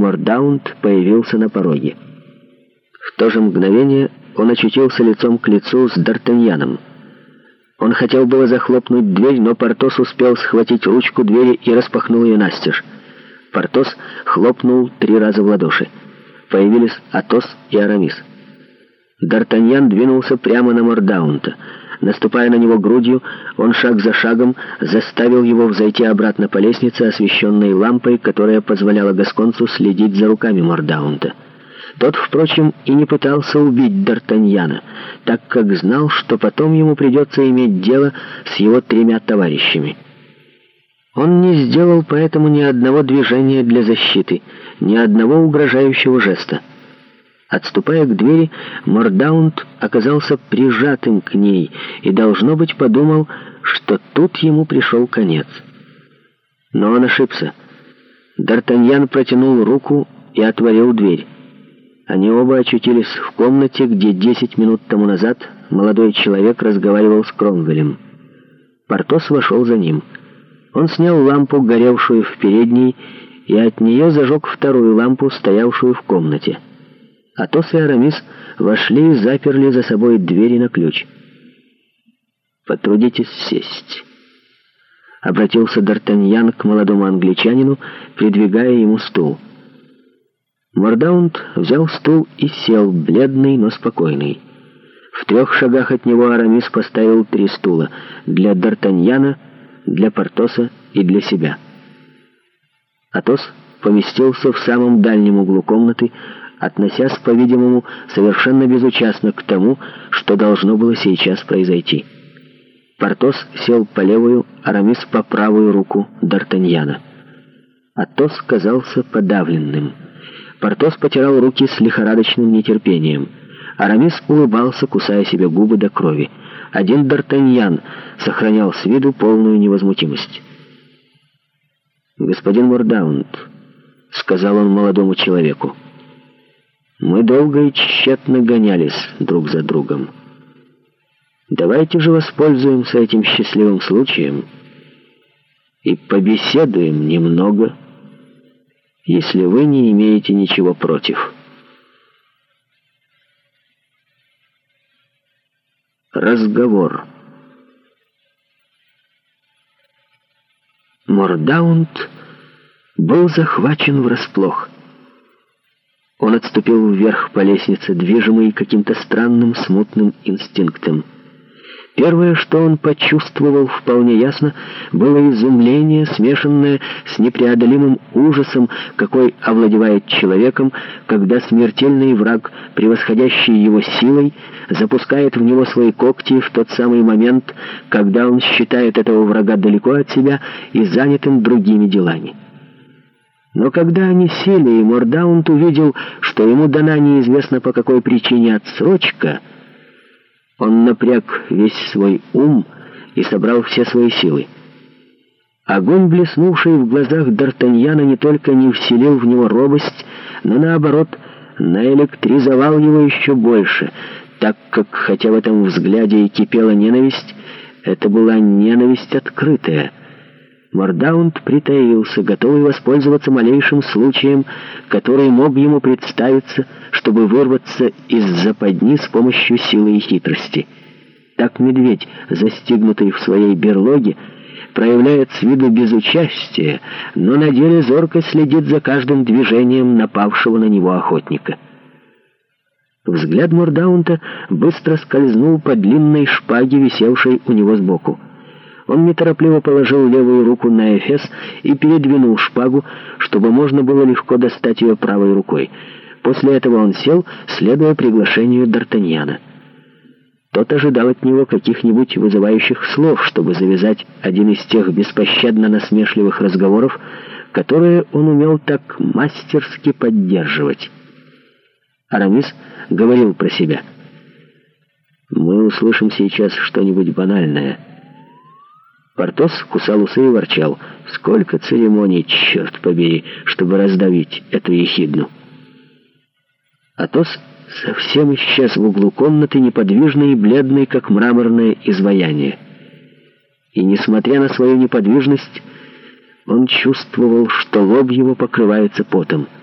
Мордаунд появился на пороге. В то же мгновение он очутился лицом к лицу с Д'Артаньяном. Он хотел было захлопнуть дверь, но Портос успел схватить ручку двери и распахнул ее настежь. Портос хлопнул три раза в ладоши. Появились Атос и Арамис. Д'Артаньян двинулся прямо на Мордаунта — Наступая на него грудью, он шаг за шагом заставил его взойти обратно по лестнице, освещенной лампой, которая позволяла Гасконцу следить за руками Мордаунта. Тот, впрочем, и не пытался убить Д'Артаньяна, так как знал, что потом ему придется иметь дело с его тремя товарищами. Он не сделал поэтому ни одного движения для защиты, ни одного угрожающего жеста. Отступая к двери, Мордаунд оказался прижатым к ней и, должно быть, подумал, что тут ему пришел конец. Но он ошибся. Д'Артаньян протянул руку и отворил дверь. Они оба очутились в комнате, где десять минут тому назад молодой человек разговаривал с Кромвелем. Портос вошел за ним. Он снял лампу, горевшую в передней, и от нее зажег вторую лампу, стоявшую в комнате. Атос и Арамис вошли и заперли за собой двери на ключ. «Потрудитесь сесть», — обратился Д'Артаньян к молодому англичанину, придвигая ему стул. Мордаунд взял стул и сел, бледный, но спокойный. В трех шагах от него Арамис поставил три стула — для Д'Артаньяна, для Портоса и для себя. Атос поместился в самом дальнем углу комнаты, относясь, по-видимому, совершенно безучастно к тому, что должно было сейчас произойти. Портос сел по левую, Арамис по правую руку Д'Артаньяна. Атос казался подавленным. Портос потирал руки с лихорадочным нетерпением. Арамис улыбался, кусая себе губы до крови. Один Д'Артаньян сохранял с виду полную невозмутимость. «Господин Мордаунд», — сказал он молодому человеку, — мы долго и тщетно гонялись друг за другом. Давайте же воспользуемся этим счастливым случаем и побеседуем немного, если вы не имеете ничего против. Разговор. Мордаунд был захвачен врасплох. Он отступил вверх по лестнице, движимый каким-то странным смутным инстинктом. Первое, что он почувствовал вполне ясно, было изумление, смешанное с непреодолимым ужасом, какой овладевает человеком, когда смертельный враг, превосходящий его силой, запускает в него свои когти в тот самый момент, когда он считает этого врага далеко от себя и занятым другими делами. Но когда они сели, и Мордаунт увидел, что ему дана неизвестно по какой причине отсрочка, он напряг весь свой ум и собрал все свои силы. Огонь, блеснувший в глазах Д'Артаньяна, не только не вселил в него робость, но наоборот, наэлектризовал его еще больше, так как, хотя в этом взгляде и кипела ненависть, это была ненависть открытая — Вардаунд притаился, готовый воспользоваться малейшим случаем, который мог ему представиться, чтобы вырваться из западни с помощью силы и хитрости. Так медведь, застигнутый в своей берлоге, проявляет с виду безучастие, но на деле зорко следит за каждым движением напавшего на него охотника. Взгляд Мордаунта быстро скользнул по длинной шпаге, висевшей у него сбоку. Он неторопливо положил левую руку на эфес и передвинул шпагу, чтобы можно было легко достать ее правой рукой. После этого он сел, следуя приглашению Д'Артаньяна. Тот ожидал от него каких-нибудь вызывающих слов, чтобы завязать один из тех беспощадно насмешливых разговоров, которые он умел так мастерски поддерживать. Арамис говорил про себя. «Мы услышим сейчас что-нибудь банальное». Портос кусал усы и ворчал. «Сколько церемоний, черт побери, чтобы раздавить эту ехидну!» Атос совсем исчез в углу комнаты, неподвижный и бледный, как мраморное изваяние. И, несмотря на свою неподвижность, он чувствовал, что лоб его покрывается потом —